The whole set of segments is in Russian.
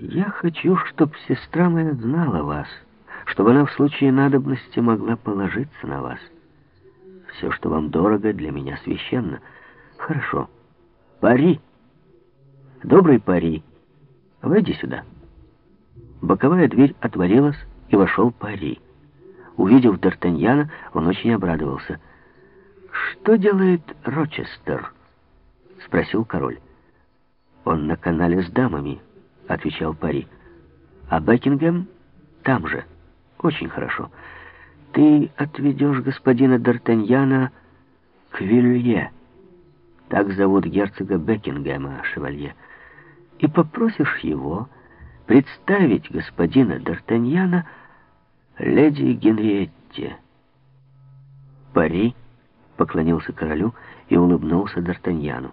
Я хочу, чтобы сестра моя знала вас, чтобы она в случае надобности могла положиться на вас. Все, что вам дорого, для меня священно. Хорошо. Пари. Добрый пари. Войди сюда. Боковая дверь отворилась, и вошел пари. Увидев Д'Артаньяна, он очень обрадовался. «Что делает Рочестер?» — спросил король. «Он на канале с дамами», — отвечал пари. «А Бекингем там же. Очень хорошо. Ты отведешь господина Д'Артаньяна к Вилье. Так зовут герцога Бекингема, шевалье. И попросишь его представить господина Д'Артаньяна леди Генриетте. Пари поклонился королю и улыбнулся Д'Артаньяну.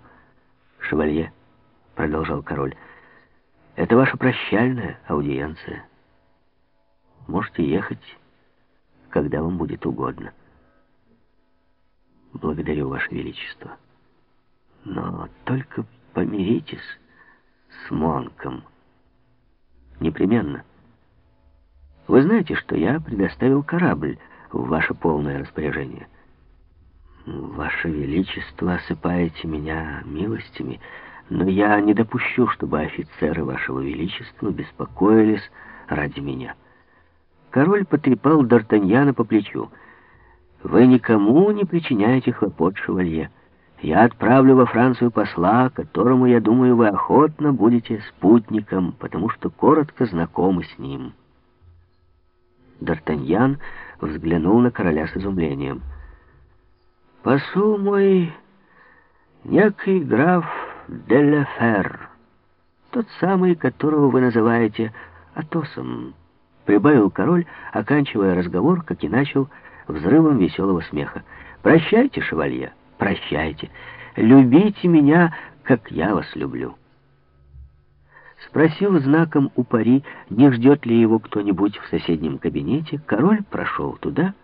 «Шевалье», — продолжал король, — «это ваша прощальная аудиенция. Можете ехать, когда вам будет угодно. Благодарю, Ваше Величество. Но только помиритесь с Монком. Непременно». Вы знаете, что я предоставил корабль в ваше полное распоряжение. Ваше Величество, осыпаете меня милостями, но я не допущу, чтобы офицеры вашего Величества беспокоились ради меня. Король потрепал Д'Артаньяна по плечу. «Вы никому не причиняете хлопот, шевалье. Я отправлю во Францию посла, которому, я думаю, вы охотно будете спутником, потому что коротко знакомы с ним». Д'Артаньян взглянул на короля с изумлением. «Посол мой, некий граф Делефер, тот самый, которого вы называете Атосом», прибавил король, оканчивая разговор, как и начал, взрывом веселого смеха. «Прощайте, шевалье, прощайте. Любите меня, как я вас люблю». Спросил знаком у пари, не ждет ли его кто-нибудь в соседнем кабинете, король прошел туда,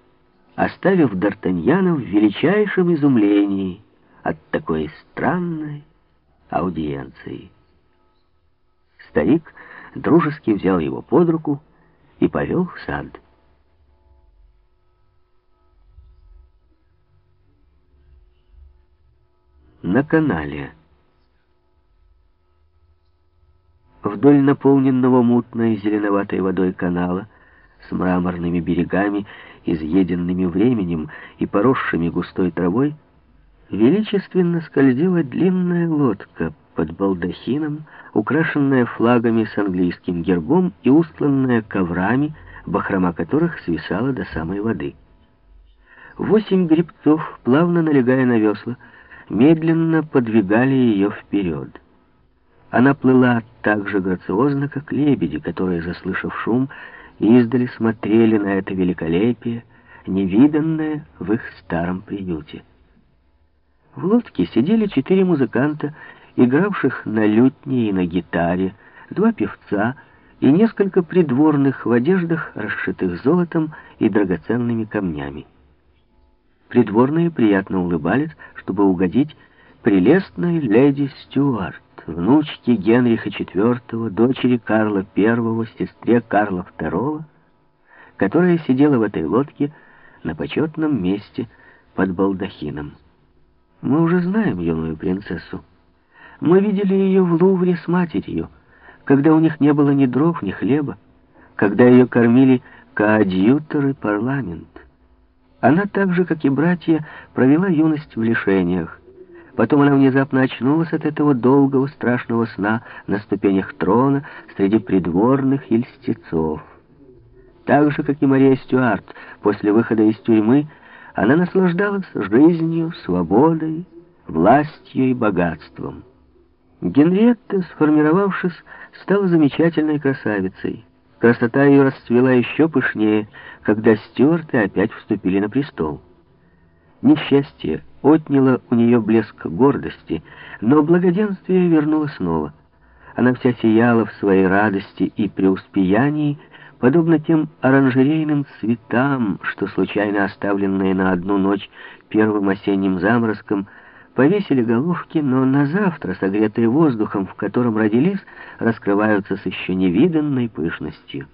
оставив Д'Артаньяна в величайшем изумлении от такой странной аудиенции. Старик дружески взял его под руку и повел в сад. На канале Вдоль наполненного мутной зеленоватой водой канала с мраморными берегами, изъеденными временем и поросшими густой травой, величественно скользила длинная лодка под балдахином, украшенная флагами с английским гербом и устланная коврами, бахрома которых свисала до самой воды. Восемь гребцов, плавно налегая на весла, медленно подвигали ее вперед. Она плыла так же грациозно, как лебеди, которые, заслышав шум, издали смотрели на это великолепие, невиданное в их старом приюте. В лодке сидели четыре музыканта, игравших на лютне и на гитаре, два певца и несколько придворных в одеждах, расшитых золотом и драгоценными камнями. Придворные приятно улыбались, чтобы угодить прелестной леди Стюарт внучке Генриха IV, дочери Карла I, сестре Карла II, которая сидела в этой лодке на почетном месте под балдахином. Мы уже знаем юную принцессу. Мы видели ее в Лувре с матерью, когда у них не было ни дров, ни хлеба, когда ее кормили коадьютор и парламент. Она так же, как и братья, провела юность в лишениях, Потом она внезапно очнулась от этого долгого страшного сна на ступенях трона среди придворных и льстецов. Так же, как и Мария Стюарт, после выхода из тюрьмы, она наслаждалась жизнью, свободой, властью и богатством. Генриетта, сформировавшись, стала замечательной красавицей. Красота ее расцвела еще пышнее, когда Стюарты опять вступили на престол. Несчастье отняло у нее блеск гордости, но благоденствие вернуло снова. Она вся сияла в своей радости и преуспеянии, подобно тем оранжерейным цветам, что, случайно оставленные на одну ночь первым осенним заморозком, повесили головки, но на завтра, согретые воздухом, в котором родились, раскрываются с еще невиданной пышностью.